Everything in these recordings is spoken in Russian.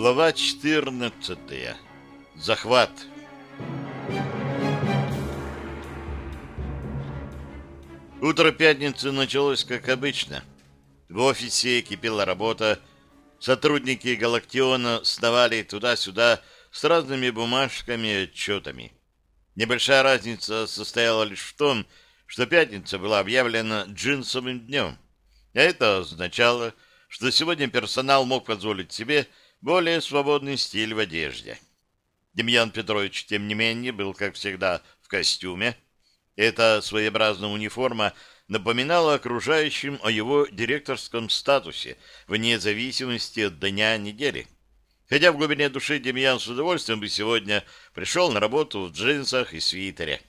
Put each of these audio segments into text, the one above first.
Глава 14. Захват. Утро пятницы началось как обычно. В офисе кипела работа. Сотрудники Галактиона сновали туда-сюда с разными бумажками и отчетами. Небольшая разница состояла лишь в том, что пятница была объявлена джинсовым днем. А это означало, что сегодня персонал мог позволить себе более свободный стиль в одежде. Демьян Петрович, тем не менее, был, как всегда, в костюме. Эта своеобразная униформа напоминала окружающим о его директорском статусе, вне зависимости от дня недели. Хотя в глубине души Демьян с удовольствием бы сегодня пришел на работу в джинсах и свитере.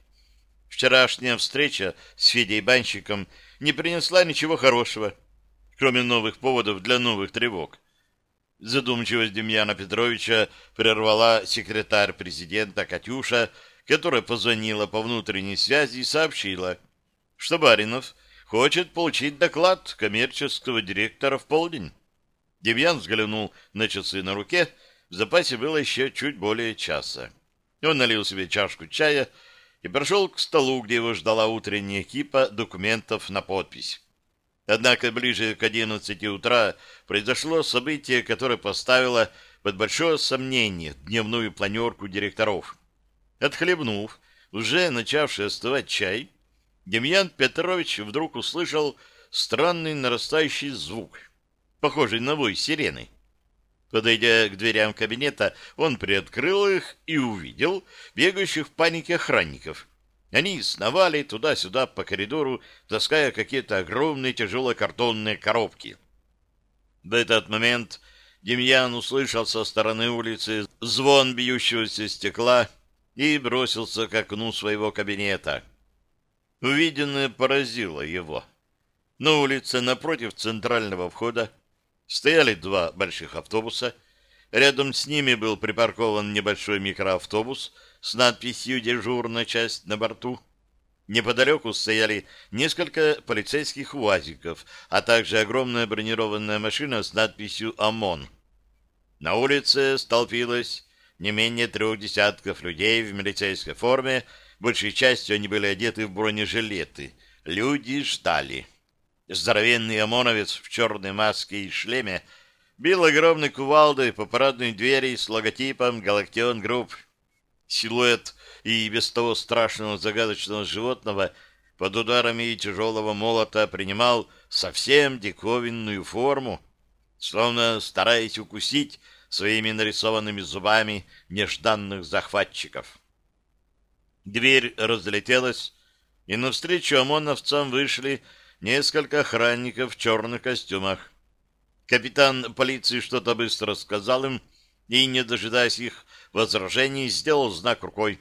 Вчерашняя встреча с Федей Банщиком не принесла ничего хорошего, кроме новых поводов для новых тревог. Задумчивость Демьяна Петровича прервала секретарь президента Катюша, которая позвонила по внутренней связи и сообщила, что Баринов хочет получить доклад коммерческого директора в полдень. Демьян взглянул на часы на руке, в запасе было еще чуть более часа. Он налил себе чашку чая и прошел к столу, где его ждала утренняя кипа документов на подпись. Однако ближе к одиннадцати утра произошло событие, которое поставило под большое сомнение дневную планерку директоров. Отхлебнув уже начавший остывать чай, Демьян Петрович вдруг услышал странный нарастающий звук, похожий на вой сирены. Подойдя к дверям кабинета, он приоткрыл их и увидел бегающих в панике охранников. Они сновали туда-сюда по коридору, таская какие-то огромные тяжелые картонные коробки. В этот момент Демьян услышал со стороны улицы звон бьющегося стекла и бросился к окну своего кабинета. Увиденное поразило его. На улице напротив центрального входа стояли два больших автобуса. Рядом с ними был припаркован небольшой микроавтобус — с надписью «Дежурная часть» на борту. Неподалеку стояли несколько полицейских УАЗиков, а также огромная бронированная машина с надписью «ОМОН». На улице столпилось не менее трех десятков людей в милицейской форме, большей частью они были одеты в бронежилеты. Люди ждали. Здоровенный ОМОНовец в черной маске и шлеме бил огромной кувалдой по парадной двери с логотипом «Галактион Групп». Силуэт и без того страшного загадочного животного под ударами тяжелого молота принимал совсем диковинную форму, словно стараясь укусить своими нарисованными зубами нежданных захватчиков. Дверь разлетелась, и навстречу ОМОНовцам вышли несколько охранников в черных костюмах. Капитан полиции что-то быстро сказал им, и, не дожидаясь их возражений, сделал знак рукой.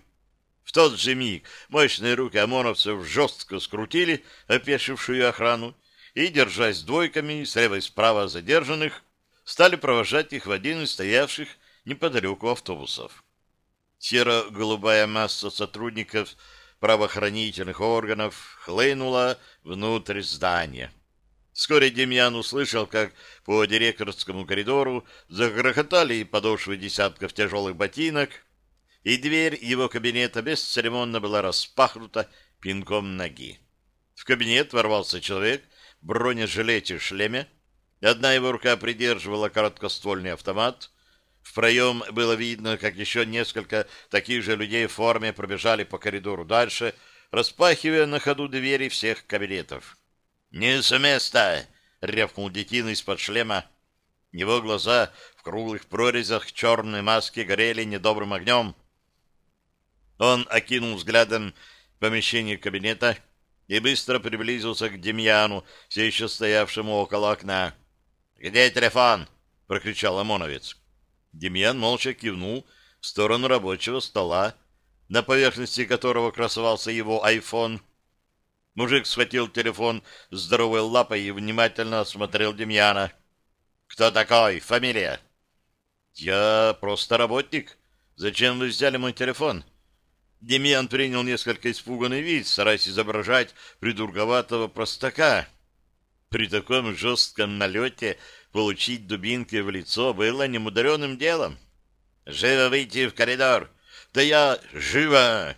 В тот же миг мощные руки ОМОНовцев жестко скрутили опешившую охрану и, держась двойками слева и справа задержанных, стали провожать их в один из стоявших неподалеку автобусов. Серо-голубая масса сотрудников правоохранительных органов хлынула внутрь здания. Вскоре Демьян услышал, как по директорскому коридору загрохотали подошвы десятков тяжелых ботинок, и дверь его кабинета бесцеремонно была распахнута пинком ноги. В кабинет ворвался человек в бронежилете и шлеме. Одна его рука придерживала короткоствольный автомат. В проем было видно, как еще несколько таких же людей в форме пробежали по коридору дальше, распахивая на ходу двери всех кабинетов. «Не с места!» — рявкнул детина из-под шлема. Его глаза в круглых прорезях черной маски горели недобрым огнем. Он окинул взглядом помещение кабинета и быстро приблизился к Демьяну, все еще стоявшему около окна. «Где телефон?» — прокричал ОМОНовец. Демьян молча кивнул в сторону рабочего стола, на поверхности которого красовался его айфон — Мужик схватил телефон здоровой лапой и внимательно осмотрел Демьяна. «Кто такой? Фамилия?» «Я просто работник. Зачем вы взяли мой телефон?» Демьян принял несколько испуганный вид, стараясь изображать придурговатого простака. При таком жестком налете получить дубинки в лицо было немудренным делом. «Живо выйти в коридор!» «Да я... живо!»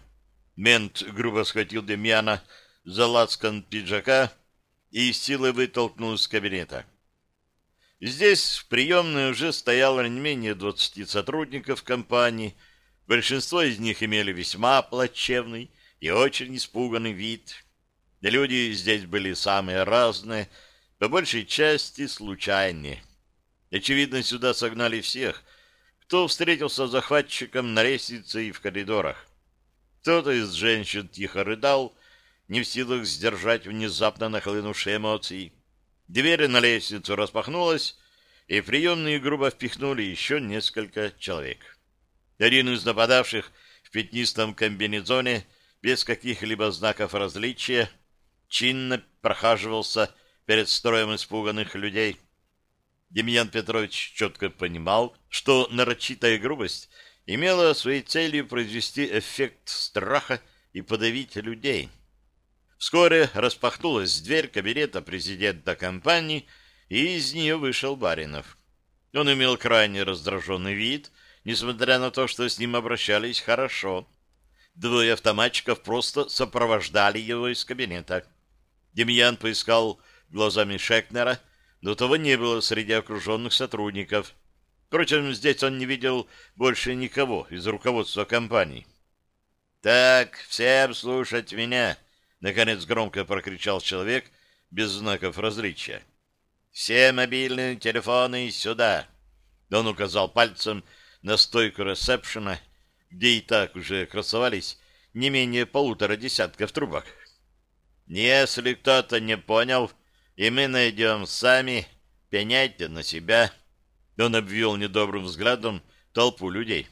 Мент грубо схватил Демьяна за лацкан пиджака и силой вытолкнул из кабинета. Здесь в приемной уже стояло не менее двадцати сотрудников компании. Большинство из них имели весьма плачевный и очень испуганный вид. Люди здесь были самые разные, по большей части случайные. Очевидно, сюда согнали всех, кто встретился с захватчиком на лестнице и в коридорах. Кто-то из женщин тихо рыдал, не в силах сдержать внезапно нахлынувшие эмоции. Дверь на лестницу распахнулась, и приемные грубо впихнули еще несколько человек. Один из нападавших в пятнистом комбинезоне, без каких-либо знаков различия, чинно прохаживался перед строем испуганных людей. Демьян Петрович четко понимал, что нарочитая грубость имела своей целью произвести эффект страха и подавить людей. Вскоре распахнулась дверь кабинета президента компании, и из нее вышел Баринов. Он имел крайне раздраженный вид, несмотря на то, что с ним обращались хорошо. Двое автоматчиков просто сопровождали его из кабинета. Демьян поискал глазами Шекнера, но того не было среди окруженных сотрудников. Впрочем, здесь он не видел больше никого из руководства компании. «Так, всем слушать меня!» — наконец громко прокричал человек без знаков различия. «Все мобильные телефоны сюда!» Он указал пальцем на стойку ресепшена, где и так уже красовались не менее полутора десятков трубок. «Если кто-то не понял, и мы найдем сами, пеняйте на себя». Он обвел недобрым взглядом толпу людей.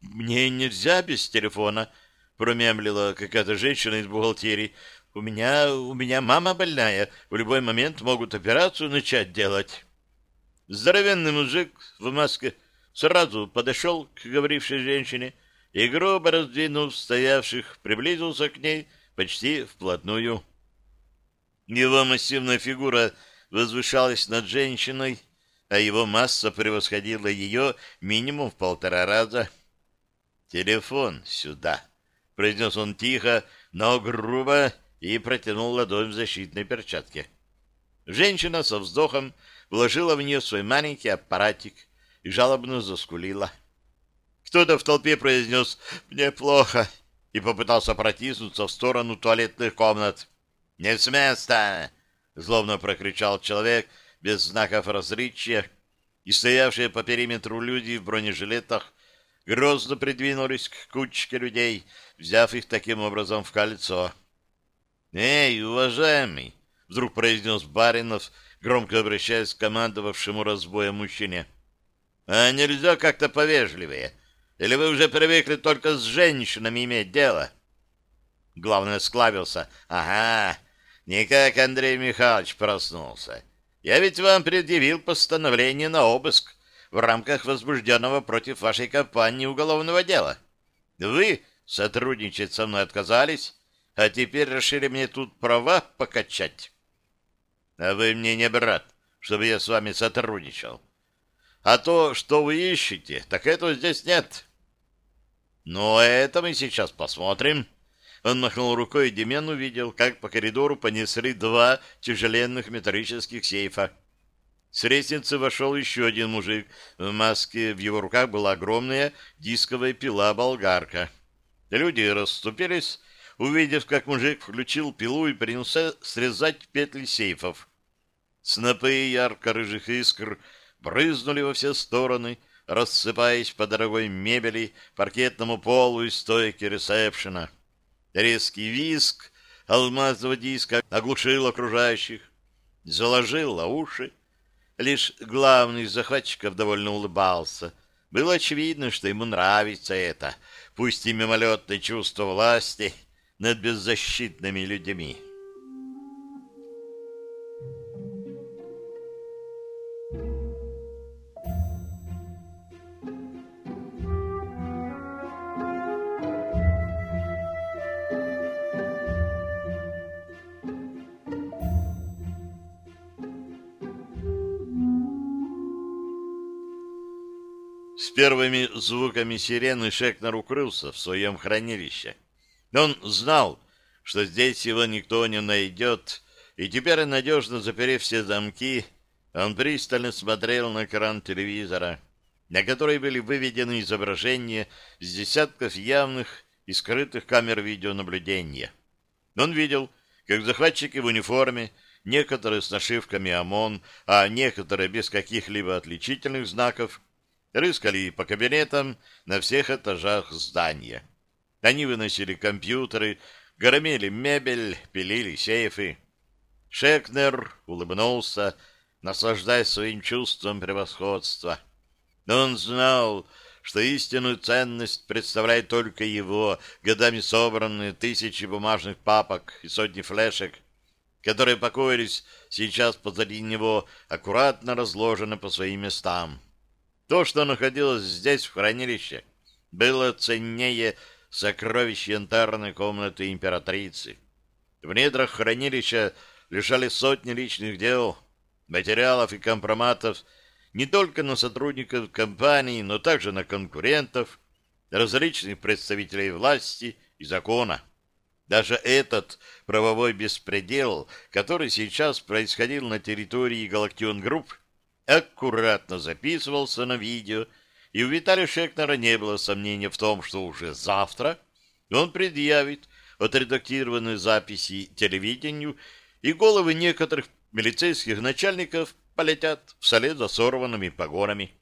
«Мне нельзя без телефона», — промямлила какая-то женщина из бухгалтерии. «У меня, у меня мама больная. В любой момент могут операцию начать делать». Здоровенный мужик в маске сразу подошел к говорившей женщине и, грубо раздвинув стоявших, приблизился к ней почти вплотную. Его массивная фигура возвышалась над женщиной, а его масса превосходила ее минимум в полтора раза. «Телефон сюда!» — произнес он тихо, но грубо, и протянул ладонь в защитной перчатке. Женщина со вздохом вложила в нее свой маленький аппаратик и жалобно заскулила. Кто-то в толпе произнес «Мне плохо» и попытался протиснуться в сторону туалетных комнат. «Не с места!» — злобно прокричал человек — без знаков различия, и стоявшие по периметру люди в бронежилетах грозно придвинулись к кучке людей, взяв их таким образом в кольцо. «Эй, уважаемый!» — вдруг произнес Баринов, громко обращаясь к командовавшему разбоем мужчине. «А нельзя как-то повежливее? Или вы уже привыкли только с женщинами иметь дело?» Главное, склавился. «Ага, не как Андрей Михайлович проснулся. Я ведь вам предъявил постановление на обыск в рамках возбужденного против вашей компании уголовного дела. Вы сотрудничать со мной отказались, а теперь решили мне тут права покачать. А вы мне не брат, чтобы я с вами сотрудничал. А то, что вы ищете, так этого здесь нет. Но это мы сейчас посмотрим. Он махнул рукой, и Демен увидел, как по коридору понесли два тяжеленных металлических сейфа. С лестницы вошел еще один мужик в маске, в его руках была огромная дисковая пила-болгарка. Люди расступились, увидев, как мужик включил пилу и принялся срезать петли сейфов. Снопы ярко-рыжих искр брызнули во все стороны, рассыпаясь по дорогой мебели, паркетному полу и стойке ресепшена. Резкий виск алмазного диска оглушил окружающих, заложил уши. Лишь главный из захватчиков довольно улыбался. Было очевидно, что ему нравится это, пусть и мимолетное чувство власти над беззащитными людьми. С первыми звуками сирены Шекнер укрылся в своем хранилище. Он знал, что здесь его никто не найдет, и теперь, надежно заперев все замки, он пристально смотрел на экран телевизора, на который были выведены изображения с десятков явных и скрытых камер видеонаблюдения. Он видел, как захватчики в униформе, некоторые с нашивками ОМОН, а некоторые без каких-либо отличительных знаков, рыскали по кабинетам на всех этажах здания. Они выносили компьютеры, громили мебель, пилили сейфы. Шекнер улыбнулся, наслаждаясь своим чувством превосходства. Он знал, что истинную ценность представляет только его, годами собранные тысячи бумажных папок и сотни флешек, которые покоились сейчас позади него, аккуратно разложены по своим местам. То, что находилось здесь, в хранилище, было ценнее сокровищ янтарной комнаты императрицы. В недрах хранилища лежали сотни личных дел, материалов и компроматов не только на сотрудников компании, но также на конкурентов, различных представителей власти и закона. Даже этот правовой беспредел, который сейчас происходил на территории Галактион Групп, аккуратно записывался на видео, и у Виталия Шекнера не было сомнения в том, что уже завтра он предъявит отредактированные записи телевидению, и головы некоторых милицейских начальников полетят вслед за сорванными погонами.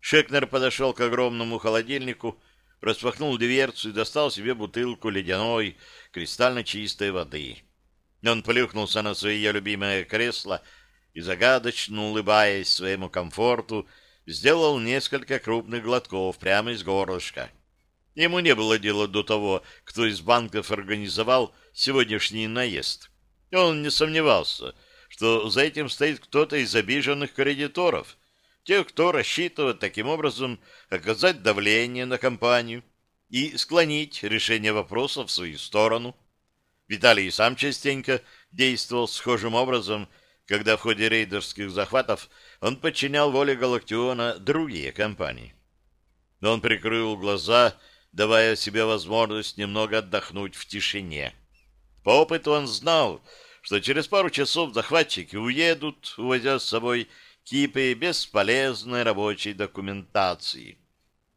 Шекнер подошел к огромному холодильнику, распахнул дверцу и достал себе бутылку ледяной, кристально чистой воды. Он плюхнулся на свое любимое кресло и, загадочно улыбаясь своему комфорту, сделал несколько крупных глотков прямо из горлышка. Ему не было дела до того, кто из банков организовал сегодняшний наезд. Он не сомневался, что за этим стоит кто-то из обиженных кредиторов, тех, кто рассчитывает таким образом оказать давление на компанию и склонить решение вопроса в свою сторону. Виталий сам частенько действовал схожим образом – когда в ходе рейдерских захватов он подчинял воле Галактиона другие компании. Но он прикрыл глаза, давая себе возможность немного отдохнуть в тишине. По опыту он знал, что через пару часов захватчики уедут, увозя с собой кипы бесполезной рабочей документации.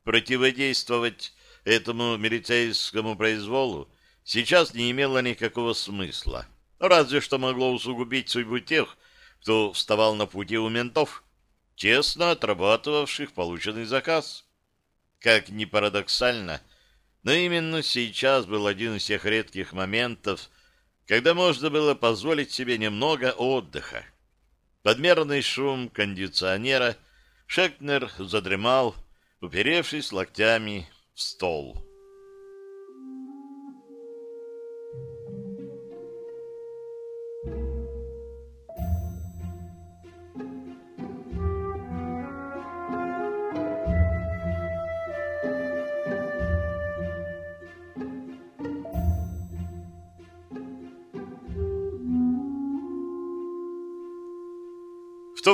Противодействовать этому милицейскому произволу сейчас не имело никакого смысла. Разве что могло усугубить судьбу тех, кто вставал на пути у ментов, честно отрабатывавших полученный заказ. Как ни парадоксально, но именно сейчас был один из тех редких моментов, когда можно было позволить себе немного отдыха. Подмерный шум кондиционера Шекнер задремал, уперевшись локтями в стол.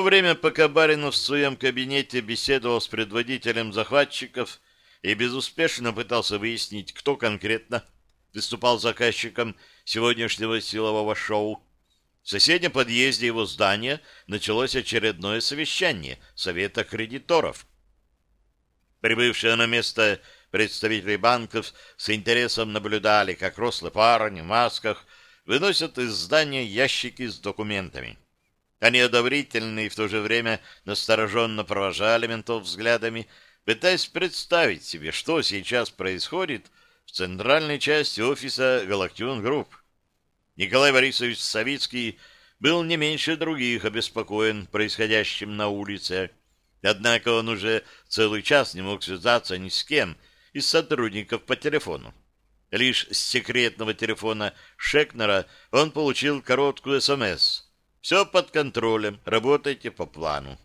Время, пока Баринов в своем кабинете беседовал с предводителем захватчиков и безуспешно пытался выяснить, кто конкретно выступал заказчиком сегодняшнего силового шоу, в соседнем подъезде его здания началось очередное совещание Совета кредиторов. Прибывшие на место представители банков с интересом наблюдали, как рослые парни в масках выносят из здания ящики с документами. Они одобрительно и в то же время настороженно провожали ментов взглядами, пытаясь представить себе, что сейчас происходит в центральной части офиса «Галактион Групп». Николай Борисович Савицкий был не меньше других обеспокоен происходящим на улице. Однако он уже целый час не мог связаться ни с кем из сотрудников по телефону. Лишь с секретного телефона Шекнера он получил короткую СМС — все под контролем, работайте по плану.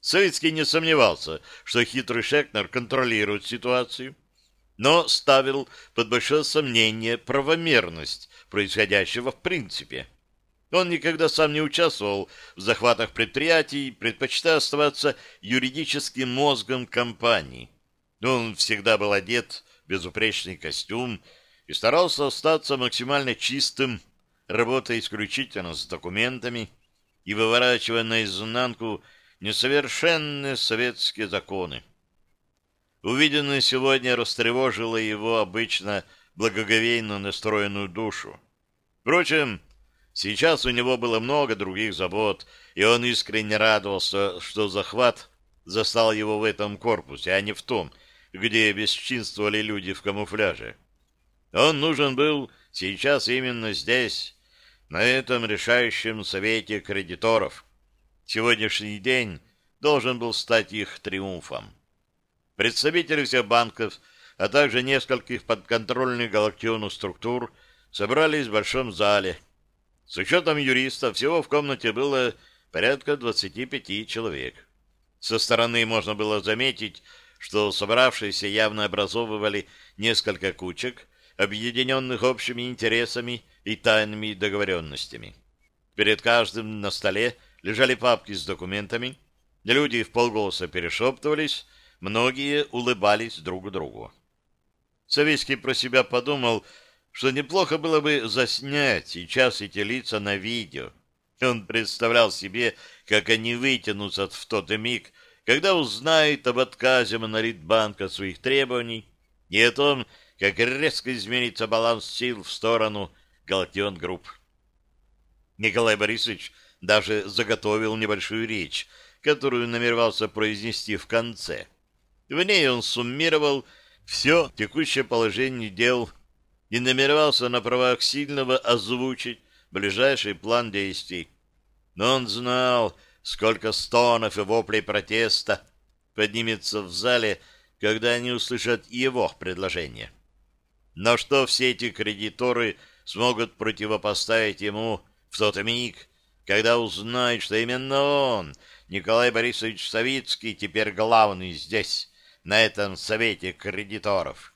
Савицкий не сомневался, что хитрый Шекнер контролирует ситуацию, но ставил под большое сомнение правомерность происходящего в принципе. Он никогда сам не участвовал в захватах предприятий, предпочитая оставаться юридическим мозгом компании. Он всегда был одет в безупречный костюм и старался остаться максимально чистым, работая исключительно с документами и выворачивая наизнанку несовершенные советские законы. Увиденное сегодня растревожило его обычно благоговейно настроенную душу. Впрочем, сейчас у него было много других забот, и он искренне радовался, что захват застал его в этом корпусе, а не в том, где бесчинствовали люди в камуфляже. Он нужен был сейчас именно здесь, на этом решающем совете кредиторов. Сегодняшний день должен был стать их триумфом. Представители всех банков, а также нескольких подконтрольных Галактиону структур собрались в большом зале. С учетом юриста всего в комнате было порядка 25 человек. Со стороны можно было заметить, что собравшиеся явно образовывали несколько кучек, объединенных общими интересами и тайными договоренностями. Перед каждым на столе лежали папки с документами, люди в полголоса перешептывались, Многие улыбались друг другу. Савицкий про себя подумал, что неплохо было бы заснять сейчас эти лица на видео. Он представлял себе, как они вытянутся в тот миг, когда узнают об отказе Монолитбанка от своих требований и о том, как резко изменится баланс сил в сторону Галактион Групп. Николай Борисович даже заготовил небольшую речь, которую намеревался произнести в конце — в ней он суммировал все текущее положение дел и намеревался на правах сильного озвучить ближайший план действий. Но он знал, сколько стонов и воплей протеста поднимется в зале, когда они услышат его предложение. Но что все эти кредиторы смогут противопоставить ему в тот миг, когда узнают, что именно он, Николай Борисович Савицкий, теперь главный здесь, на этом совете кредиторов.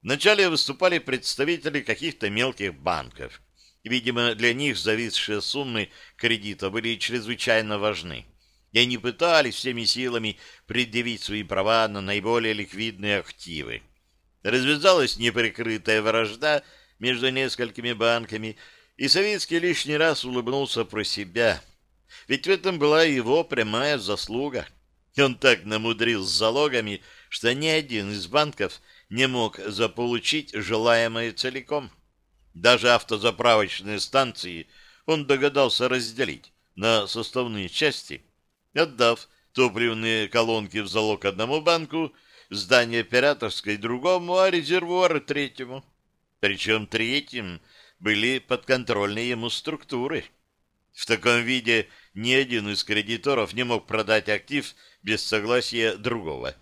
Вначале выступали представители каких-то мелких банков. Видимо, для них зависшие суммы кредита были чрезвычайно важны. И они пытались всеми силами предъявить свои права на наиболее ликвидные активы. Развязалась неприкрытая вражда между несколькими банками, и Советский лишний раз улыбнулся про себя. Ведь в этом была его прямая заслуга. Он так намудрил с залогами, что ни один из банков не мог заполучить желаемое целиком. Даже автозаправочные станции он догадался разделить на составные части, отдав топливные колонки в залог одному банку, здание операторской другому, а резервуары третьему. Причем третьим были подконтрольные ему структуры. В таком виде ни один из кредиторов не мог продать актив без согласия другого,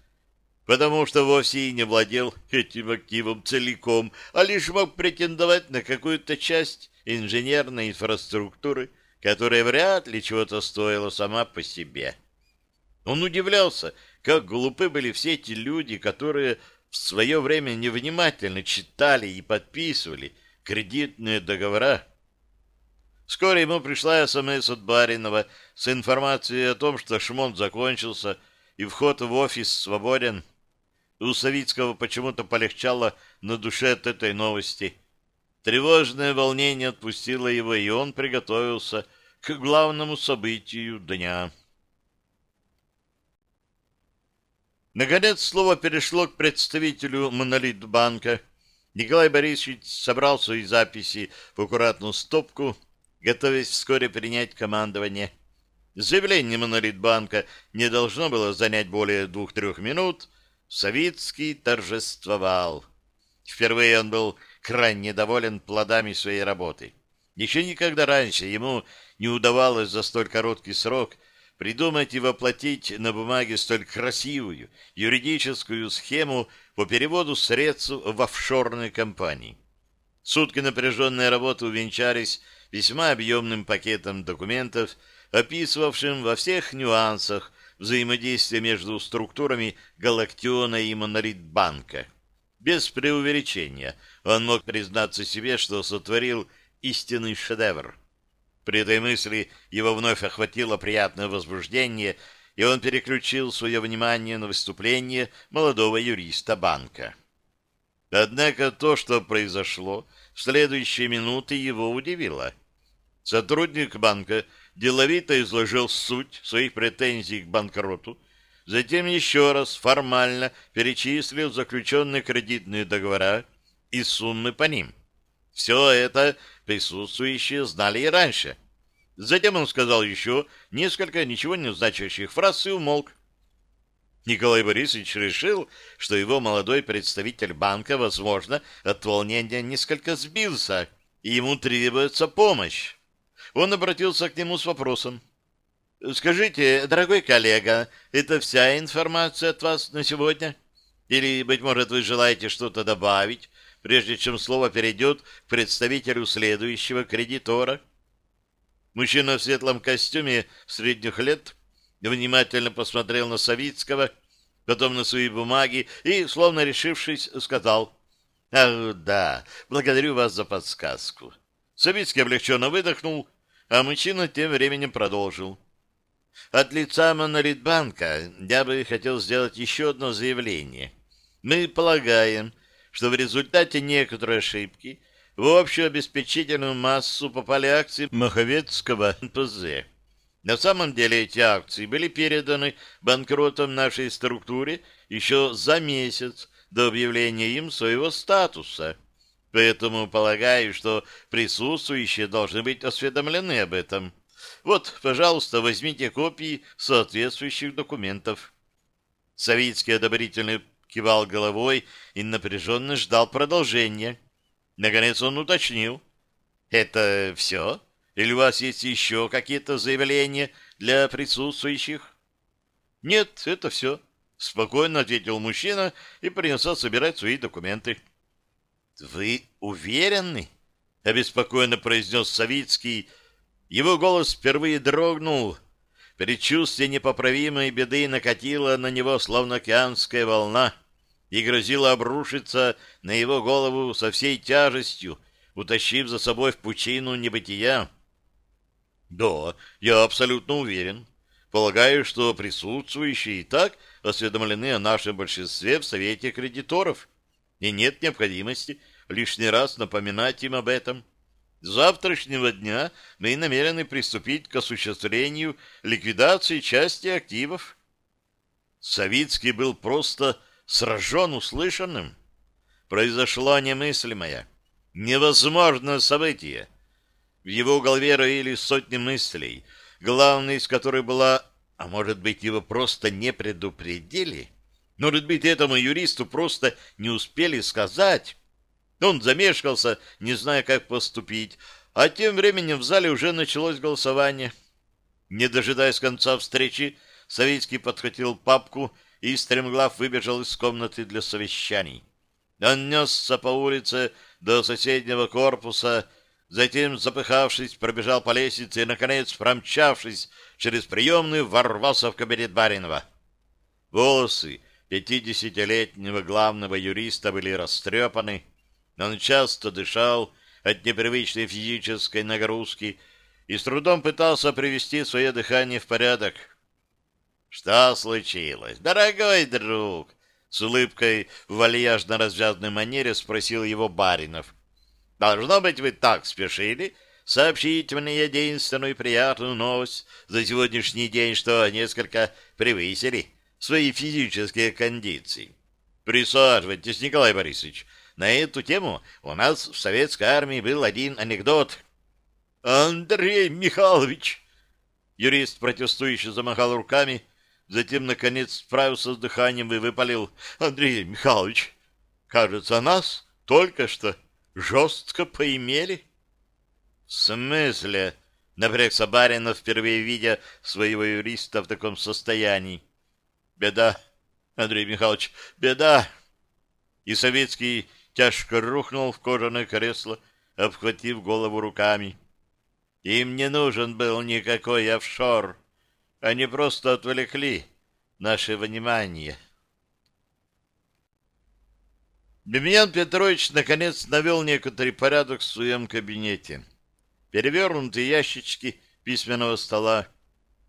потому что вовсе и не владел этим активом целиком, а лишь мог претендовать на какую-то часть инженерной инфраструктуры, которая вряд ли чего-то стоила сама по себе. Он удивлялся, как глупы были все эти люди, которые в свое время невнимательно читали и подписывали кредитные договора Вскоре ему пришла СМС от Баринова с информацией о том, что шмон закончился и вход в офис свободен. У Савицкого почему-то полегчало на душе от этой новости. Тревожное волнение отпустило его, и он приготовился к главному событию дня. Наконец слово перешло к представителю Монолитбанка. Николай Борисович собрал свои записи в аккуратную стопку готовясь вскоре принять командование. Заявление Монолитбанка не должно было занять более двух-трех минут. Савицкий торжествовал. Впервые он был крайне доволен плодами своей работы. Еще никогда раньше ему не удавалось за столь короткий срок придумать и воплотить на бумаге столь красивую юридическую схему по переводу средств в офшорные компании. Сутки напряженной работы увенчались весьма объемным пакетом документов, описывавшим во всех нюансах взаимодействие между структурами Галактиона и Монолитбанка. Без преувеличения он мог признаться себе, что сотворил истинный шедевр. При этой мысли его вновь охватило приятное возбуждение, и он переключил свое внимание на выступление молодого юриста банка. Однако то, что произошло, в следующие минуты его удивило. Сотрудник банка деловито изложил суть своих претензий к банкроту, затем еще раз формально перечислил заключенные кредитные договора и суммы по ним. Все это присутствующие знали и раньше. Затем он сказал еще несколько ничего не значащих фраз и умолк. Николай Борисович решил, что его молодой представитель банка, возможно, от волнения несколько сбился, и ему требуется помощь. Он обратился к нему с вопросом. «Скажите, дорогой коллега, это вся информация от вас на сегодня? Или, быть может, вы желаете что-то добавить, прежде чем слово перейдет к представителю следующего кредитора?» Мужчина в светлом костюме средних лет внимательно посмотрел на Савицкого, потом на свои бумаги и, словно решившись, сказал «Ах, да, благодарю вас за подсказку». Савицкий облегченно выдохнул, а мужчина тем временем продолжил. От лица Монолитбанка я бы хотел сделать еще одно заявление. Мы полагаем, что в результате некоторой ошибки в общую обеспечительную массу попали акции Маховецкого НПЗ. На самом деле эти акции были переданы банкротам нашей структуре еще за месяц до объявления им своего статуса. Поэтому полагаю, что присутствующие должны быть осведомлены об этом. Вот, пожалуйста, возьмите копии соответствующих документов. Савицкий одобрительно кивал головой и напряженно ждал продолжения. Наконец он уточнил. «Это все? Или у вас есть еще какие-то заявления для присутствующих?» «Нет, это все», — спокойно ответил мужчина и принялся собирать свои документы. «Вы уверены?» — обеспокоенно произнес Савицкий. Его голос впервые дрогнул. Предчувствие непоправимой беды накатило на него, словно океанская волна и грозила обрушиться на его голову со всей тяжестью, утащив за собой в пучину небытия. Да, я абсолютно уверен. Полагаю, что присутствующие и так осведомлены о нашем большинстве в Совете кредиторов, и нет необходимости лишний раз напоминать им об этом. С завтрашнего дня мы намерены приступить к осуществлению ликвидации части активов. Савицкий был просто сражен услышанным. Произошло немыслимое, невозможное событие. В его голове роились сотни мыслей, главной из которых была, а может быть, его просто не предупредили? Может быть, этому юристу просто не успели сказать? Он замешкался, не зная, как поступить, а тем временем в зале уже началось голосование. Не дожидаясь конца встречи, Савицкий подхватил папку и стремглав выбежал из комнаты для совещаний. Он несся по улице до соседнего корпуса, затем, запыхавшись, пробежал по лестнице и, наконец, промчавшись через приемную, ворвался в кабинет Баринова. Волосы пятидесятилетнего главного юриста были растрепаны, он часто дышал от непривычной физической нагрузки и с трудом пытался привести свое дыхание в порядок. Что случилось, дорогой друг? С улыбкой в вальяжно развязной манере спросил его Баринов. Должно быть, вы так спешили сообщить мне единственную приятную новость за сегодняшний день, что несколько превысили свои физические кондиции. Присаживайтесь, Николай Борисович. На эту тему у нас в советской армии был один анекдот. Андрей Михайлович! Юрист протестующий замахал руками, Затем, наконец, справился с дыханием и выпалил. Андрей Михайлович, кажется, нас только что жестко поимели. В смысле? Напрягся Баринов, впервые видя своего юриста в таком состоянии. Беда, Андрей Михайлович, беда. И Советский тяжко рухнул в кожаное кресло, обхватив голову руками. Им не нужен был никакой офшор. Они просто отвлекли наше внимание. Демьян Петрович наконец навел некоторый порядок в своем кабинете. перевернутые ящички письменного стола,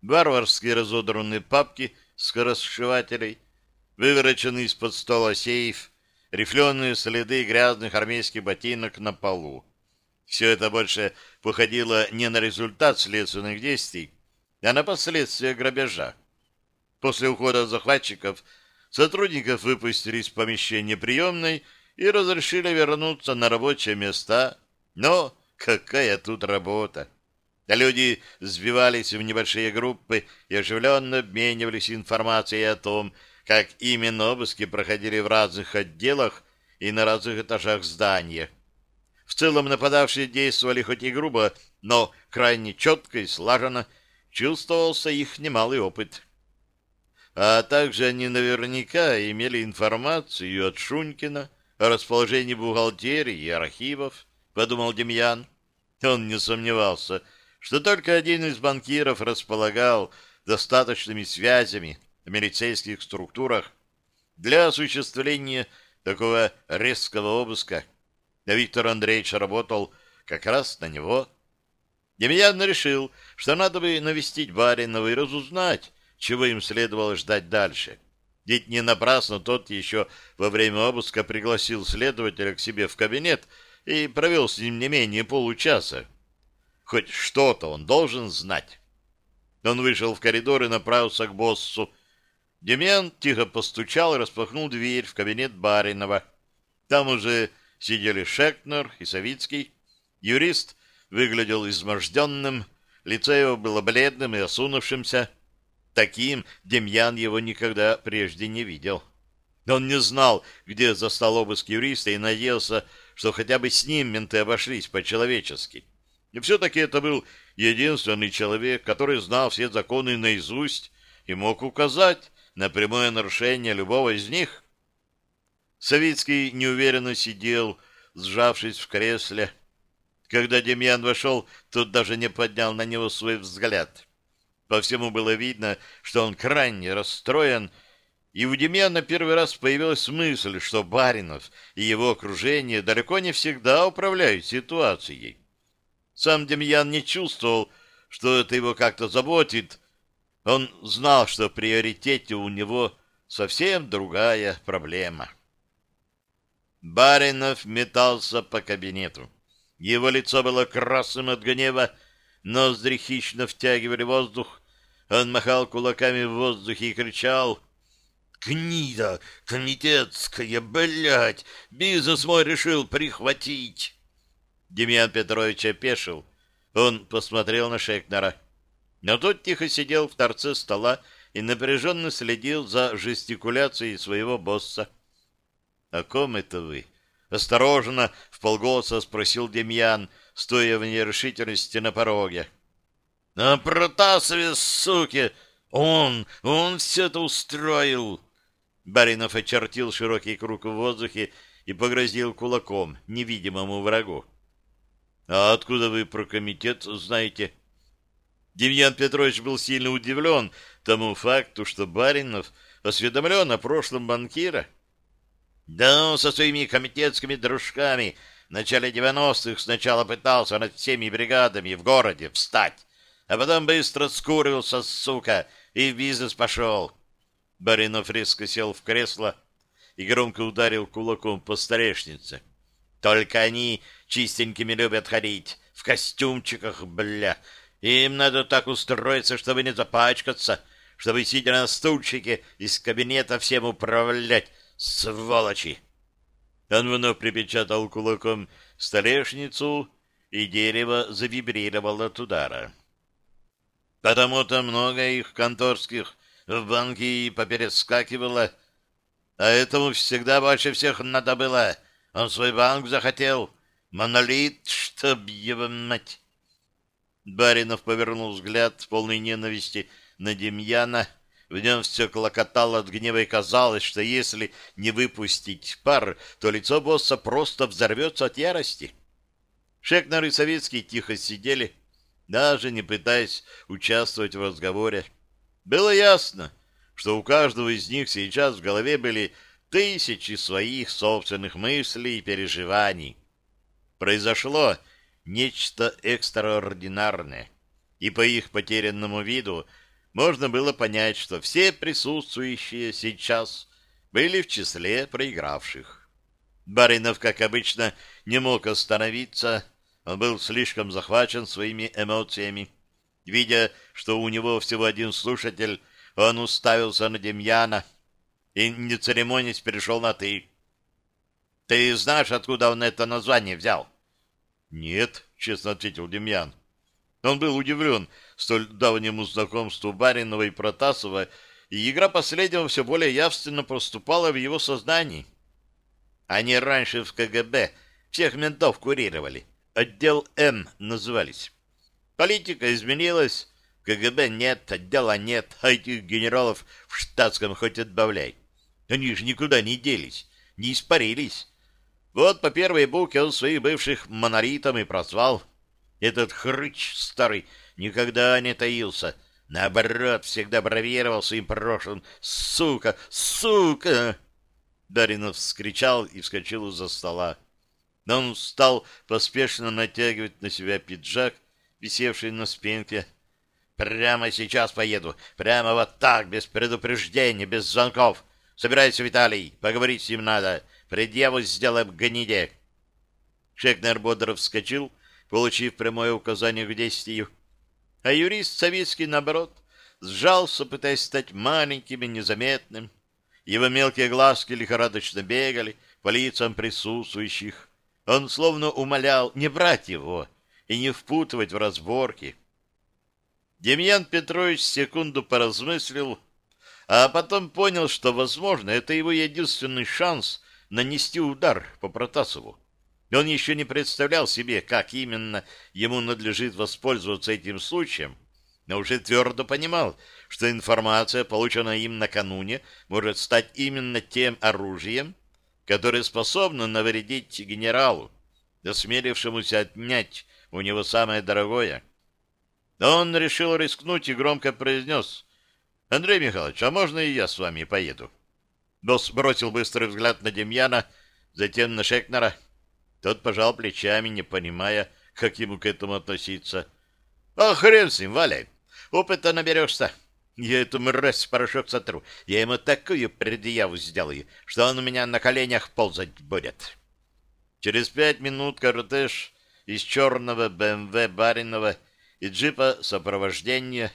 варварски разодранные папки скоросшивателей, вывороченный из-под стола сейф, рифленые следы грязных армейских ботинок на полу. Все это больше походило не на результат следственных действий, а на последствия грабежа. После ухода захватчиков сотрудников выпустили из помещения приемной и разрешили вернуться на рабочие места. Но какая тут работа! Люди сбивались в небольшие группы и оживленно обменивались информацией о том, как именно обыски проходили в разных отделах и на разных этажах здания. В целом нападавшие действовали хоть и грубо, но крайне четко и слаженно чувствовался их немалый опыт. А также они наверняка имели информацию от Шунькина о расположении бухгалтерии и архивов, подумал Демьян. Он не сомневался, что только один из банкиров располагал достаточными связями в милицейских структурах для осуществления такого резкого обыска. А Виктор Андреевич работал как раз на него. Демьян решил, что надо бы навестить Баринова и разузнать, чего им следовало ждать дальше. Ведь не напрасно тот еще во время обыска пригласил следователя к себе в кабинет и провел с ним не менее получаса. Хоть что-то он должен знать. Он вышел в коридор и направился к боссу, Демьян тихо постучал и распахнул дверь в кабинет Баринова. Там уже сидели Шекнер и Савицкий. Юрист выглядел изможденным, лицо его было бледным и осунувшимся. Таким Демьян его никогда прежде не видел. Он не знал, где застал обыск юриста и надеялся, что хотя бы с ним менты обошлись по-человечески. И все-таки это был единственный человек, который знал все законы наизусть и мог указать, на прямое нарушение любого из них? Савицкий неуверенно сидел, сжавшись в кресле. Когда Демьян вошел, тот даже не поднял на него свой взгляд. По всему было видно, что он крайне расстроен, и у Демьяна первый раз появилась мысль, что Баринов и его окружение далеко не всегда управляют ситуацией. Сам Демьян не чувствовал, что это его как-то заботит, он знал, что в приоритете у него совсем другая проблема. Баринов метался по кабинету. Его лицо было красным от гнева, ноздри хищно втягивали воздух. Он махал кулаками в воздухе и кричал «Гнида! Комитетская, блядь! Бизнес мой решил прихватить!» Демьян Петрович опешил. Он посмотрел на Шекнера. Но тот тихо сидел в торце стола и напряженно следил за жестикуляцией своего босса. — О ком это вы? — осторожно, в полголоса спросил Демьян, стоя в нерешительности на пороге. — А Протасове, суки! Он, он все это устроил! Баринов очертил широкий круг в воздухе и погрозил кулаком невидимому врагу. — А откуда вы про комитет знаете? — Демьян Петрович был сильно удивлен тому факту, что Баринов осведомлен о прошлом банкира. Да он со своими комитетскими дружками в начале 90-х сначала пытался над всеми бригадами в городе встать, а потом быстро скурился, сука, и в бизнес пошел. Баринов резко сел в кресло и громко ударил кулаком по столешнице. Только они чистенькими любят ходить, в костюмчиках, бля, им надо так устроиться, чтобы не запачкаться, чтобы, сидя на стульчике, из кабинета всем управлять, сволочи!» Он вновь припечатал кулаком столешницу, и дерево завибрировало от удара. Потому-то много их конторских в банке и поперескакивало, а этому всегда больше всех надо было. Он свой банк захотел. Монолит, чтоб его мать. Баринов повернул взгляд полной ненависти на Демьяна. В нем все клокотало от гнева и казалось, что если не выпустить пар, то лицо босса просто взорвется от ярости. Шекнер и Советский тихо сидели, даже не пытаясь участвовать в разговоре. Было ясно, что у каждого из них сейчас в голове были тысячи своих собственных мыслей и переживаний. Произошло нечто экстраординарное, и по их потерянному виду можно было понять, что все присутствующие сейчас были в числе проигравших. Баринов, как обычно, не мог остановиться, он был слишком захвачен своими эмоциями. Видя, что у него всего один слушатель, он уставился на Демьяна и, не церемонясь, перешел на «ты». «Ты знаешь, откуда он это название взял?» «Нет», — честно ответил Демьян. Он был удивлен столь давнему знакомству Баринова и Протасова, и игра последнего все более явственно проступала в его сознании. Они раньше в КГБ всех ментов курировали. Отдел М назывались. Политика изменилась, КГБ нет, отдела нет, а этих генералов в штатском хоть отбавляй. Они же никуда не делись, не испарились. Вот по первой букве он своих бывших монолитом и прозвал. Этот хрыч старый никогда не таился. Наоборот, всегда бравировал своим прошлым. «Сука! Сука!» Даринов вскричал и вскочил из-за стола. Но он стал поспешно натягивать на себя пиджак, висевший на спинке. «Прямо сейчас поеду. Прямо вот так, без предупреждения, без звонков. Собирайся, Виталий, поговорить с ним надо. Предъяву сделаем гниде. Шекнер бодро вскочил, получив прямое указание к действию. А юрист Савицкий, наоборот, сжался, пытаясь стать маленьким и незаметным. Его мелкие глазки лихорадочно бегали по лицам присутствующих. Он словно умолял не брать его и не впутывать в разборки. Демьян Петрович секунду поразмыслил, а потом понял, что, возможно, это его единственный шанс нанести удар по Протасову. Он еще не представлял себе, как именно ему надлежит воспользоваться этим случаем, но уже твердо понимал, что информация, полученная им накануне, может стать именно тем оружием, которое способно навредить генералу, осмелившемуся отнять у него самое дорогое. Он решил рискнуть и громко произнес «Андрей Михайлович, а можно и я с вами поеду?» Босс бросил быстрый взгляд на Демьяна, затем на Шекнера. Тот пожал плечами, не понимая, как ему к этому относиться. — А хрен с ним, валяй. Опыта наберешься. Я эту мразь в порошок сотру. Я ему такую предъяву сделаю, что он у меня на коленях ползать будет. Через пять минут кортеж из черного БМВ Баринова и джипа сопровождения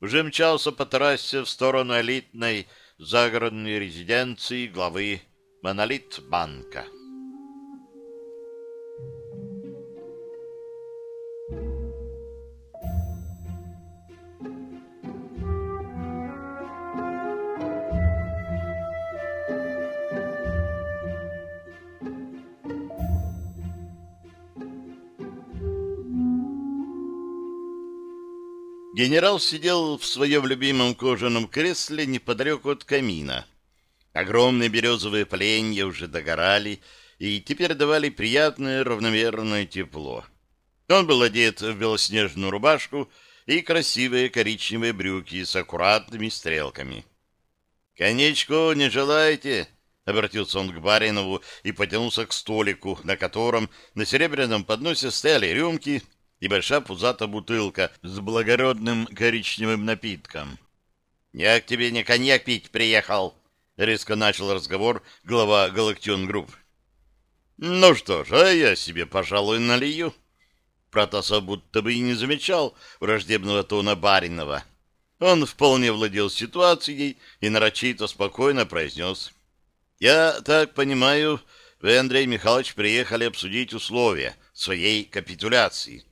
уже мчался по трассе в сторону элитной загородной резиденции главы Монолит банка. Генерал сидел в своем любимом кожаном кресле неподалеку от камина. Огромные березовые поленья уже догорали и теперь давали приятное равномерное тепло. Он был одет в белоснежную рубашку и красивые коричневые брюки с аккуратными стрелками. «Конечку не желаете?» — обратился он к Баринову и потянулся к столику, на котором на серебряном подносе стояли рюмки — и большая пузатая бутылка с благородным коричневым напитком. «Я к тебе не коньяк пить приехал», — резко начал разговор глава Галактион Групп. «Ну что ж, а я себе, пожалуй, налью». Протасов будто бы и не замечал враждебного тона Баринова. Он вполне владел ситуацией и нарочито спокойно произнес. «Я так понимаю, вы, Андрей Михайлович, приехали обсудить условия своей капитуляции».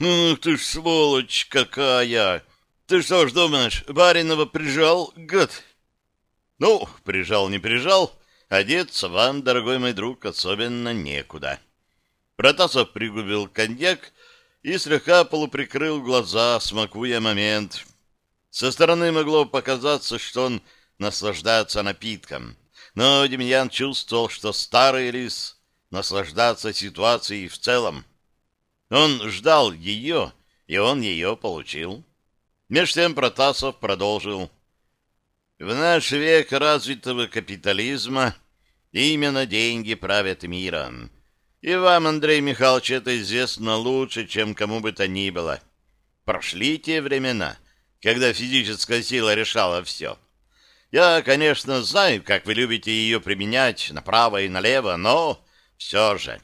«Ух ты ж сволочь какая! Ты что ж думаешь, Баринова прижал, гад?» «Ну, прижал, не прижал, одеться вам, дорогой мой друг, особенно некуда». Протасов пригубил коньяк и слегка полуприкрыл глаза, смакуя момент. Со стороны могло показаться, что он наслаждается напитком, но Демьян чувствовал, что старый лис наслаждаться ситуацией в целом. Он ждал ее, и он ее получил. Меж тем Протасов продолжил. В наш век развитого капитализма именно деньги правят миром. И вам, Андрей Михайлович, это известно лучше, чем кому бы то ни было. Прошли те времена, когда физическая сила решала все. Я, конечно, знаю, как вы любите ее применять направо и налево, но все же,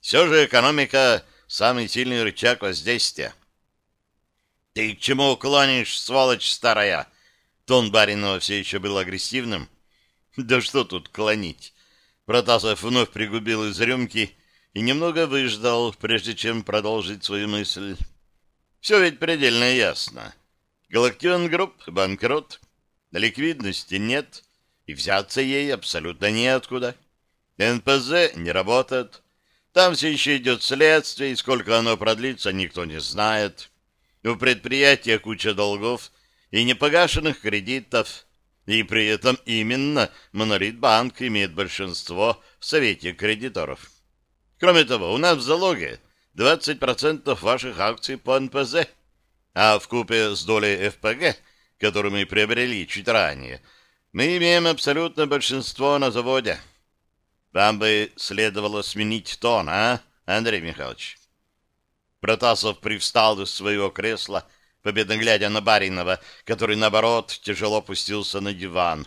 все же экономика — самый сильный рычаг воздействия. — Ты к чему клонишь, сволочь старая? Тон Баринова все еще был агрессивным. — Да что тут клонить? Протасов вновь пригубил из рюмки и немного выждал, прежде чем продолжить свою мысль. Все ведь предельно ясно. Галактион Групп — банкрот, ликвидности нет, и взяться ей абсолютно неоткуда. НПЗ не работает, там все еще идет следствие, и сколько оно продлится, никто не знает. У предприятия куча долгов и непогашенных кредитов, и при этом именно Монолит-банк имеет большинство в Совете кредиторов. Кроме того, у нас в залоге 20% ваших акций по НПЗ, а в купе с долей ФПГ, которую мы приобрели чуть ранее, мы имеем абсолютное большинство на заводе. Вам бы следовало сменить тон, а, Андрей Михайлович? Протасов привстал из своего кресла, победно глядя на Баринова, который, наоборот, тяжело опустился на диван.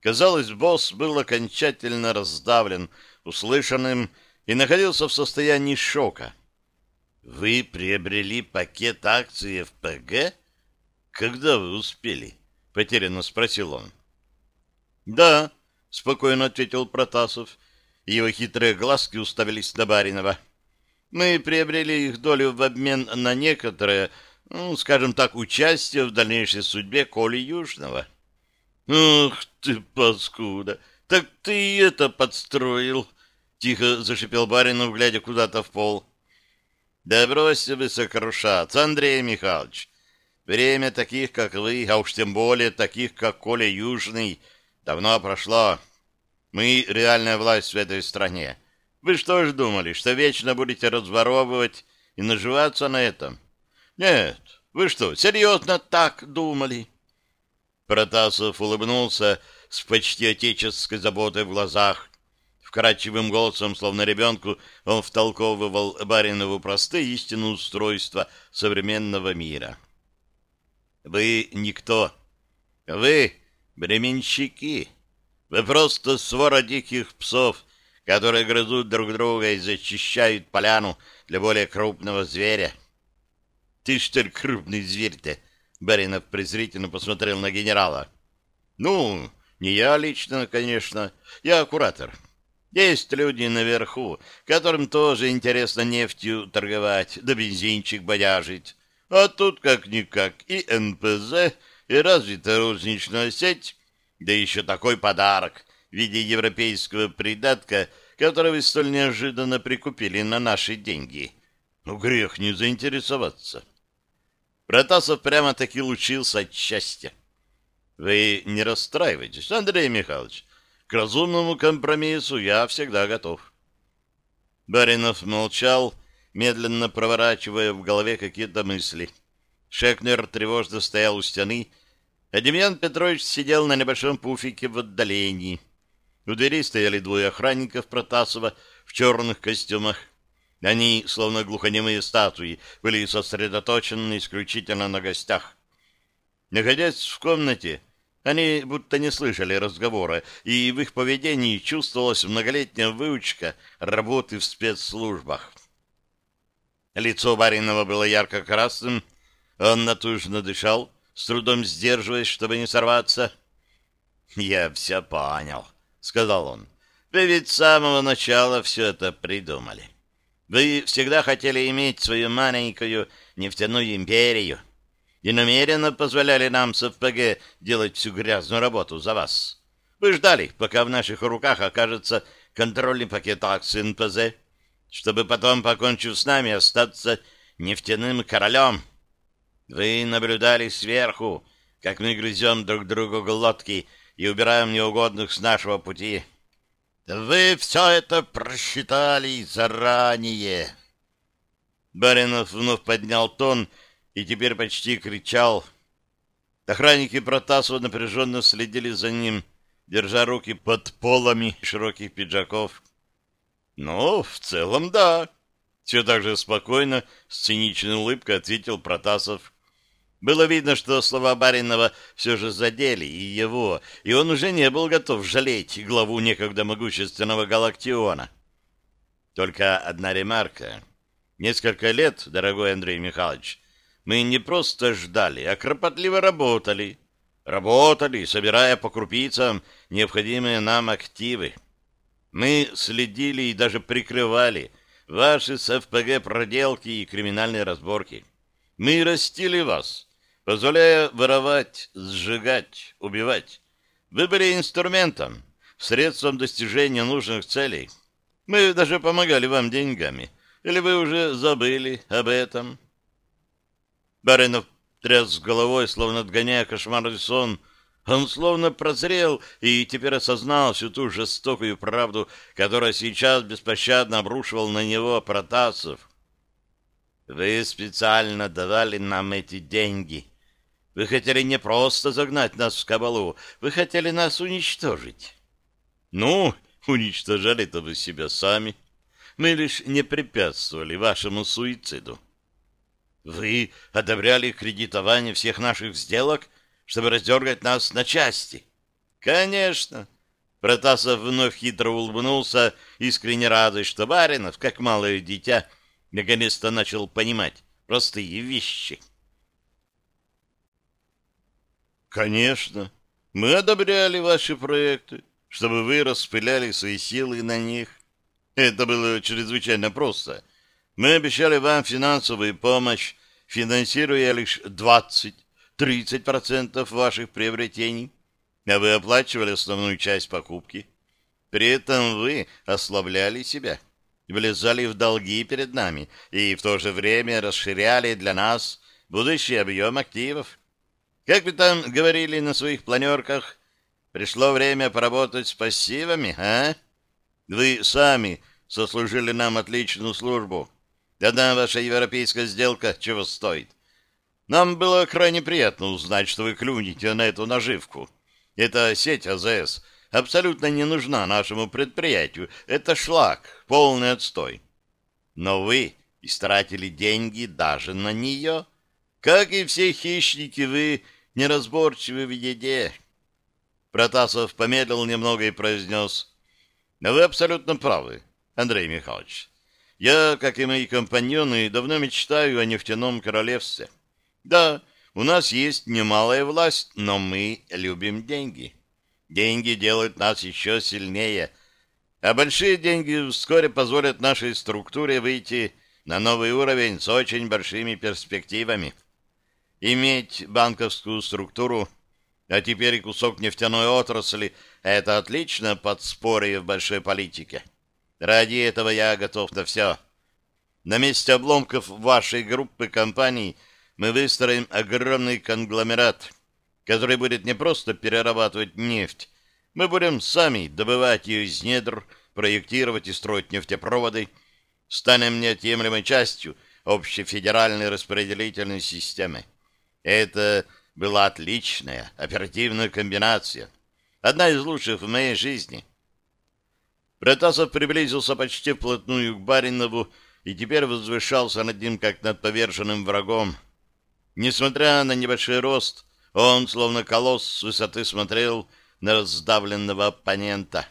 Казалось, босс был окончательно раздавлен услышанным и находился в состоянии шока. «Вы приобрели пакет акций ФПГ? Когда вы успели?» — потерянно спросил он. «Да», — спокойно ответил Протасов. Его хитрые глазки уставились на Баринова. «Мы приобрели их долю в обмен на некоторое, ну, скажем так, участие в дальнейшей судьбе Коли Южного». «Ух ты, паскуда! Так ты это подстроил!» Тихо зашипел Баринов, глядя куда-то в пол. «Да бросьте вы сокрушаться, Андрей Михайлович! Время таких, как вы, а уж тем более таких, как Коля Южный, давно прошло. Мы реальная власть в этой стране. Вы что ж думали, что вечно будете разворовывать и наживаться на этом? Нет, вы что, серьезно так думали?» Протасов улыбнулся с почти отеческой заботой в глазах, Вкрадчивым голосом, словно ребенку, он втолковывал Баринову простые истины устройства современного мира. «Вы никто. Вы бременщики. Вы просто свора диких псов, которые грызут друг друга и зачищают поляну для более крупного зверя». «Ты что ли крупный зверь-то?» Баринов презрительно посмотрел на генерала. «Ну, не я лично, конечно. Я куратор». Есть люди наверху, которым тоже интересно нефтью торговать, да бензинчик бодяжить. А тут как-никак и НПЗ, и развитая розничная сеть, да еще такой подарок в виде европейского придатка, который вы столь неожиданно прикупили на наши деньги. Ну, грех не заинтересоваться. Протасов прямо-таки лучился от счастья. Вы не расстраивайтесь, Андрей Михайлович. К разумному компромиссу я всегда готов. Баринов молчал, медленно проворачивая в голове какие-то мысли. Шекнер тревожно стоял у стены, а Демьян Петрович сидел на небольшом пуфике в отдалении. У двери стояли двое охранников Протасова в черных костюмах. Они, словно глухонемые статуи, были сосредоточены исключительно на гостях. Находясь в комнате, они будто не слышали разговора, и в их поведении чувствовалась многолетняя выучка работы в спецслужбах. Лицо Баринова было ярко-красным, он натужно дышал, с трудом сдерживаясь, чтобы не сорваться. «Я все понял», — сказал он. «Вы ведь с самого начала все это придумали. Вы всегда хотели иметь свою маленькую нефтяную империю» и намеренно позволяли нам с ФПГ делать всю грязную работу за вас. Вы ждали, пока в наших руках окажется контрольный пакет акций НПЗ, чтобы потом, покончив с нами, остаться нефтяным королем. Вы наблюдали сверху, как мы грызем друг другу глотки и убираем неугодных с нашего пути. Вы все это просчитали заранее. Баринов вновь поднял тон и теперь почти кричал. Охранники Протасова напряженно следили за ним, держа руки под полами широких пиджаков. Ну, в целом, да. Все так же спокойно, с циничной улыбкой ответил Протасов. Было видно, что слова Баринова все же задели и его, и он уже не был готов жалеть главу некогда могущественного Галактиона. Только одна ремарка. Несколько лет, дорогой Андрей Михайлович, мы не просто ждали, а кропотливо работали. Работали, собирая по крупицам необходимые нам активы. Мы следили и даже прикрывали ваши с ФПГ проделки и криминальные разборки. Мы растили вас, позволяя воровать, сжигать, убивать. Вы были инструментом, средством достижения нужных целей. Мы даже помогали вам деньгами. Или вы уже забыли об этом? Баринов тряс головой, словно отгоняя кошмарный сон. Он словно прозрел и теперь осознал всю ту жестокую правду, которая сейчас беспощадно обрушивал на него Протасов. «Вы специально давали нам эти деньги. Вы хотели не просто загнать нас в кабалу, вы хотели нас уничтожить». «Ну, уничтожали-то вы себя сами. Мы лишь не препятствовали вашему суициду». Вы одобряли кредитование всех наших сделок, чтобы раздергать нас на части? Конечно. Протасов вновь хитро улыбнулся, искренне радуясь, что Баринов, как малое дитя, наконец-то начал понимать простые вещи. Конечно, мы одобряли ваши проекты, чтобы вы распыляли свои силы на них. Это было чрезвычайно просто — мы обещали вам финансовую помощь, финансируя лишь 20-30% ваших приобретений, а вы оплачивали основную часть покупки. При этом вы ослабляли себя, влезали в долги перед нами и в то же время расширяли для нас будущий объем активов. Как вы там говорили на своих планерках, пришло время поработать с пассивами, а? Вы сами сослужили нам отличную службу. Одна ваша европейская сделка чего стоит? Нам было крайне приятно узнать, что вы клюнете на эту наживку. Эта сеть АЗС абсолютно не нужна нашему предприятию. Это шлак, полный отстой. Но вы истратили деньги даже на нее. Как и все хищники, вы неразборчивы в еде. Протасов помедлил немного и произнес. Вы абсолютно правы, Андрей Михайлович. Я, как и мои компаньоны, давно мечтаю о нефтяном королевстве. Да, у нас есть немалая власть, но мы любим деньги. Деньги делают нас еще сильнее, а большие деньги вскоре позволят нашей структуре выйти на новый уровень с очень большими перспективами. Иметь банковскую структуру, а теперь и кусок нефтяной отрасли — это отлично подспорье в большой политике. Ради этого я готов на все. На месте обломков вашей группы компаний мы выстроим огромный конгломерат, который будет не просто перерабатывать нефть. Мы будем сами добывать ее из недр, проектировать и строить нефтепроводы, станем неотъемлемой частью общей федеральной распределительной системы. Это была отличная оперативная комбинация. Одна из лучших в моей жизни — Протасов приблизился почти вплотную к Баринову и теперь возвышался над ним, как над поверженным врагом. Несмотря на небольшой рост, он, словно колосс, с высоты смотрел на раздавленного оппонента.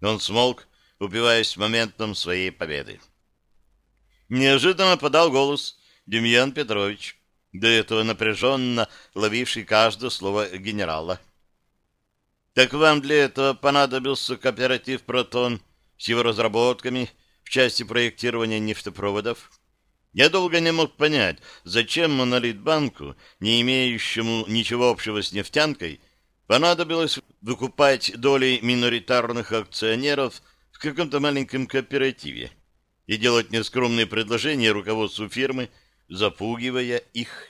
Он смолк, упиваясь моментом своей победы. Неожиданно подал голос Демьян Петрович, до этого напряженно ловивший каждое слово генерала. Так вам для этого понадобился кооператив «Протон» с его разработками в части проектирования нефтепроводов? Я долго не мог понять, зачем Монолитбанку, не имеющему ничего общего с нефтянкой, понадобилось выкупать доли миноритарных акционеров в каком-то маленьком кооперативе и делать нескромные предложения руководству фирмы, запугивая их.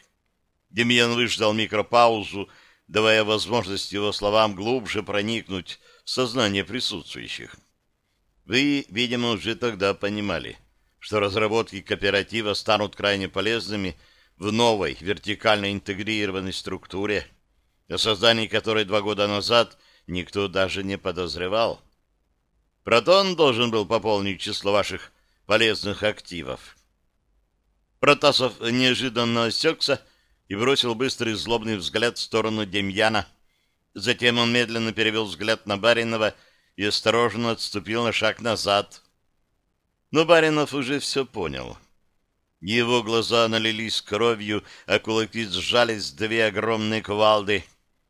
Демьян выждал микропаузу, давая возможность его словам глубже проникнуть в сознание присутствующих. Вы, видимо, уже тогда понимали, что разработки кооператива станут крайне полезными в новой вертикально интегрированной структуре, о создании которой два года назад никто даже не подозревал. Протон должен был пополнить число ваших полезных активов. Протасов неожиданно осекся и бросил быстрый злобный взгляд в сторону Демьяна. Затем он медленно перевел взгляд на Баринова и осторожно отступил на шаг назад. Но Баринов уже все понял. Его глаза налились кровью, а кулаки сжались две огромные кувалды.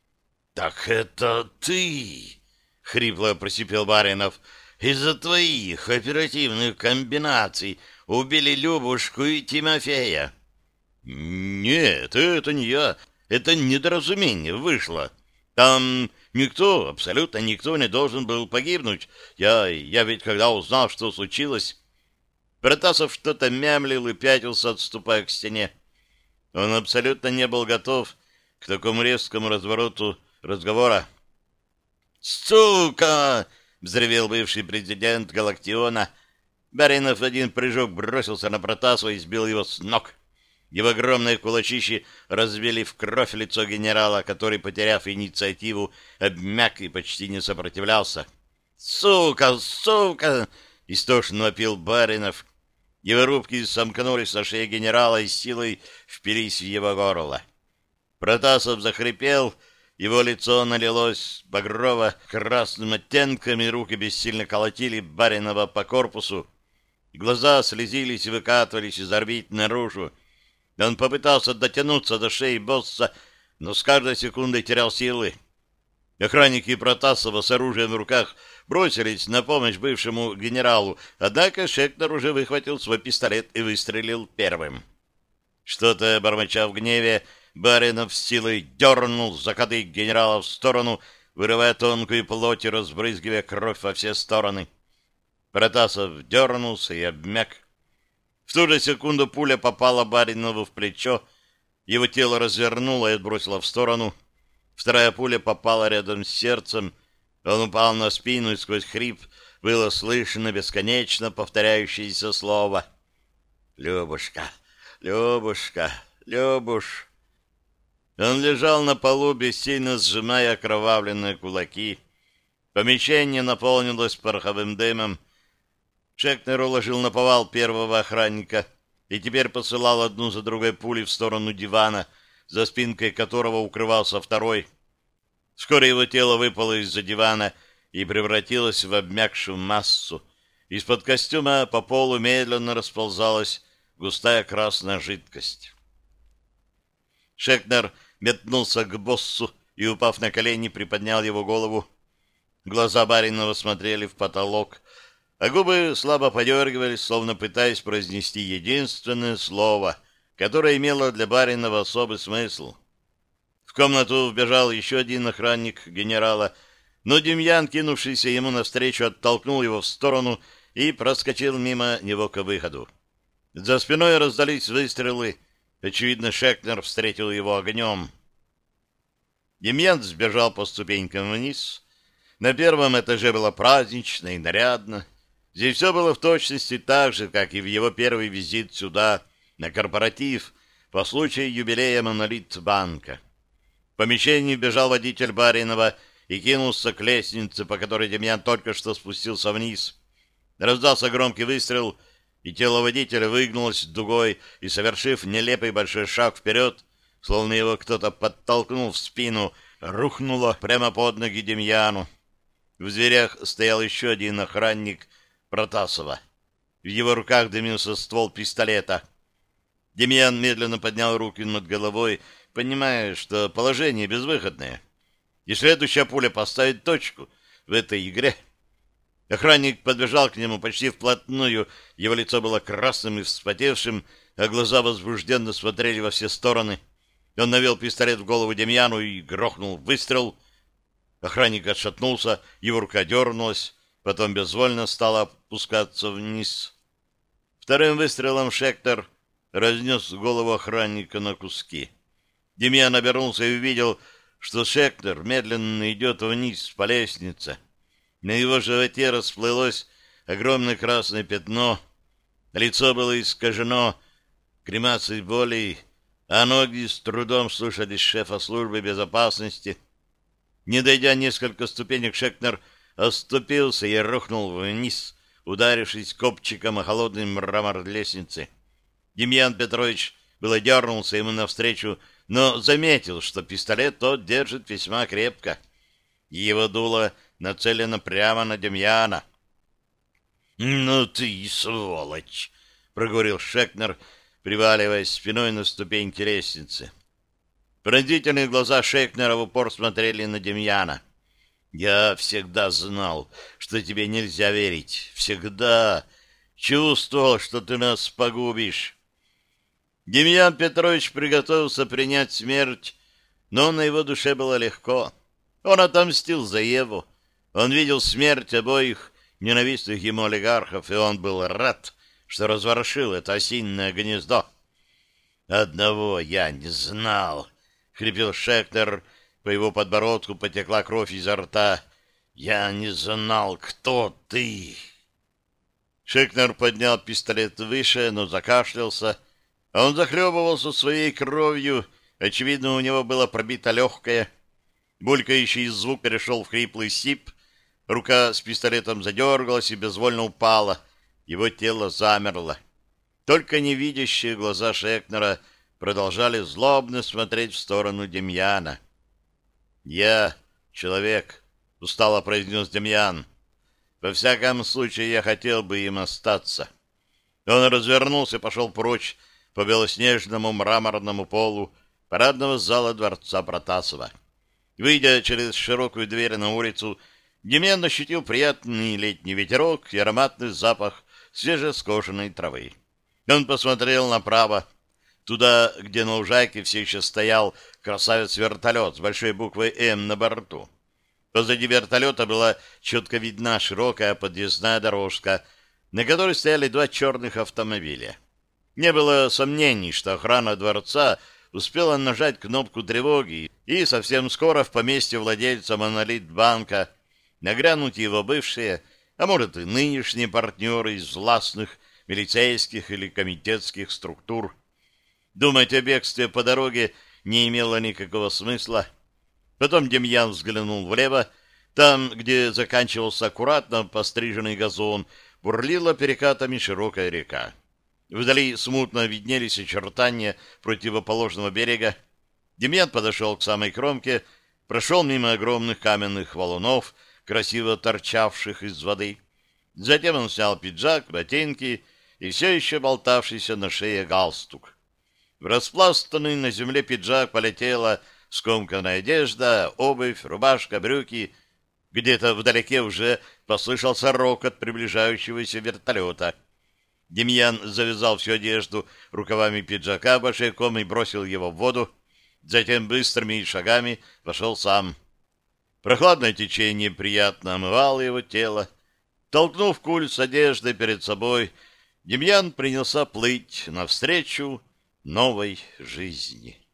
— Так это ты! — хрипло просипел Баринов. — Из-за твоих оперативных комбинаций убили Любушку и Тимофея. — Нет, это не я. Это недоразумение вышло. Там никто, абсолютно никто не должен был погибнуть. Я, я ведь когда узнал, что случилось, Протасов что-то мямлил и пятился, отступая к стене. Он абсолютно не был готов к такому резкому развороту разговора. «Сука!» — взревел бывший президент Галактиона. Баринов в один прыжок бросился на Протасова и сбил его с ног. Его огромные кулачищи разбили в кровь лицо генерала, который, потеряв инициативу, обмяк и почти не сопротивлялся. «Сука! Сука!» — истошно вопил Баринов, его рубки сомкнулись на шее генерала и силой впились в его горло. Протасов захрипел, его лицо налилось багрово-красным оттенком, и руки бессильно колотили Баринова по корпусу. Глаза слезились и выкатывались из орбит наружу. Он попытался дотянуться до шеи босса, но с каждой секундой терял силы. Охранники Протасова с оружием в руках бросились на помощь бывшему генералу, однако Шектор уже выхватил свой пистолет и выстрелил первым. Что-то, бормоча в гневе, Баринов с силой дернул закадык генерала в сторону, вырывая тонкую плоть и разбрызгивая кровь во все стороны. Протасов дернулся и обмяк. В ту же секунду пуля попала Баринову в плечо, его тело развернуло и отбросило в сторону — Вторая пуля попала рядом с сердцем. Он упал на спину, и сквозь хрип было слышно бесконечно повторяющееся слово. «Любушка! Любушка! Любуш!» Он лежал на полу, бессильно сжимая окровавленные кулаки. Помещение наполнилось пороховым дымом. Шекнер уложил на повал первого охранника и теперь посылал одну за другой пули в сторону дивана — за спинкой которого укрывался второй. Вскоре его тело выпало из-за дивана и превратилось в обмякшую массу. Из-под костюма по полу медленно расползалась густая красная жидкость. Шекнер метнулся к боссу и, упав на колени, приподнял его голову. Глаза Баринова смотрели в потолок, а губы слабо подергивались, словно пытаясь произнести единственное слово — которое имело для Баринова особый смысл. В комнату вбежал еще один охранник генерала, но Демьян, кинувшийся ему навстречу, оттолкнул его в сторону и проскочил мимо него к выходу. За спиной раздались выстрелы. Очевидно, Шекнер встретил его огнем. Демьян сбежал по ступенькам вниз. На первом этаже было празднично и нарядно. Здесь все было в точности так же, как и в его первый визит сюда — на корпоратив по случаю юбилея Монолитбанка. В помещении бежал водитель Баринова и кинулся к лестнице, по которой Демьян только что спустился вниз. Раздался громкий выстрел, и тело водителя выгнулось дугой и, совершив нелепый большой шаг вперед, словно его кто-то подтолкнул в спину, рухнуло прямо под ноги Демьяну. В зверях стоял еще один охранник Протасова. В его руках дымился ствол пистолета — Демьян медленно поднял руки над головой, понимая, что положение безвыходное. И следующая пуля поставит точку в этой игре. Охранник подбежал к нему почти вплотную, его лицо было красным и вспотевшим, а глаза возбужденно смотрели во все стороны. Он навел пистолет в голову Демьяну и грохнул выстрел. Охранник отшатнулся, его рука дернулась, потом безвольно стала опускаться вниз. Вторым выстрелом Шектор разнес голову охранника на куски. Демьян обернулся и увидел, что Шектор медленно идет вниз по лестнице. На его животе расплылось огромное красное пятно, лицо было искажено кремацией боли, а ноги с трудом слушались шефа службы безопасности. Не дойдя несколько ступенек, Шекнер оступился и рухнул вниз, ударившись копчиком о холодный мрамор лестницы. Демьян Петрович было дернулся ему навстречу, но заметил, что пистолет тот держит весьма крепко. Его дуло нацелено прямо на Демьяна. — Ну ты сволочь! — проговорил Шекнер, приваливаясь спиной на ступеньки лестницы. Пронзительные глаза Шекнера в упор смотрели на Демьяна. «Я всегда знал, что тебе нельзя верить. Всегда чувствовал, что ты нас погубишь». Демьян Петрович приготовился принять смерть, но на его душе было легко. Он отомстил за Еву. Он видел смерть обоих ненавистных ему олигархов, и он был рад, что разворошил это осинное гнездо. «Одного я не знал», — хрипел Шектор, по его подбородку потекла кровь изо рта. «Я не знал, кто ты!» Шекнер поднял пистолет выше, но закашлялся. Он захлебывался своей кровью. Очевидно, у него было пробито легкое. Булькающий звук перешел в хриплый сип. Рука с пистолетом задергалась и безвольно упала. Его тело замерло. Только невидящие глаза Шекнера продолжали злобно смотреть в сторону Демьяна. «Я человек», — устало произнес Демьян. «Во всяком случае, я хотел бы им остаться». Он развернулся и пошел прочь по белоснежному мраморному полу парадного зала дворца Протасова. Выйдя через широкую дверь на улицу, Демьян ощутил приятный летний ветерок и ароматный запах свежескошенной травы. Он посмотрел направо, туда, где на лужайке все еще стоял красавец-вертолет с большой буквой «М» на борту. Позади вертолета была четко видна широкая подъездная дорожка, на которой стояли два черных автомобиля. Не было сомнений, что охрана дворца успела нажать кнопку тревоги, и совсем скоро в поместье владельца монолит-банка нагрянут его бывшие, а может и нынешние партнеры из властных милицейских или комитетских структур. Думать о бегстве по дороге не имело никакого смысла. Потом Демьян взглянул влево. Там, где заканчивался аккуратно постриженный газон, бурлила перекатами широкая река. Вдали смутно виднелись очертания противоположного берега. Демьян подошел к самой кромке, прошел мимо огромных каменных валунов, красиво торчавших из воды. Затем он снял пиджак, ботинки и все еще болтавшийся на шее галстук. В распластанный на земле пиджак полетела скомканная одежда, обувь, рубашка, брюки. Где-то вдалеке уже послышался рокот приближающегося вертолета — Демьян завязал всю одежду рукавами пиджака башеком и бросил его в воду. Затем быстрыми шагами пошел сам. Прохладное течение приятно омывало его тело. Толкнув куль с одеждой перед собой, Демьян принялся плыть навстречу новой жизни.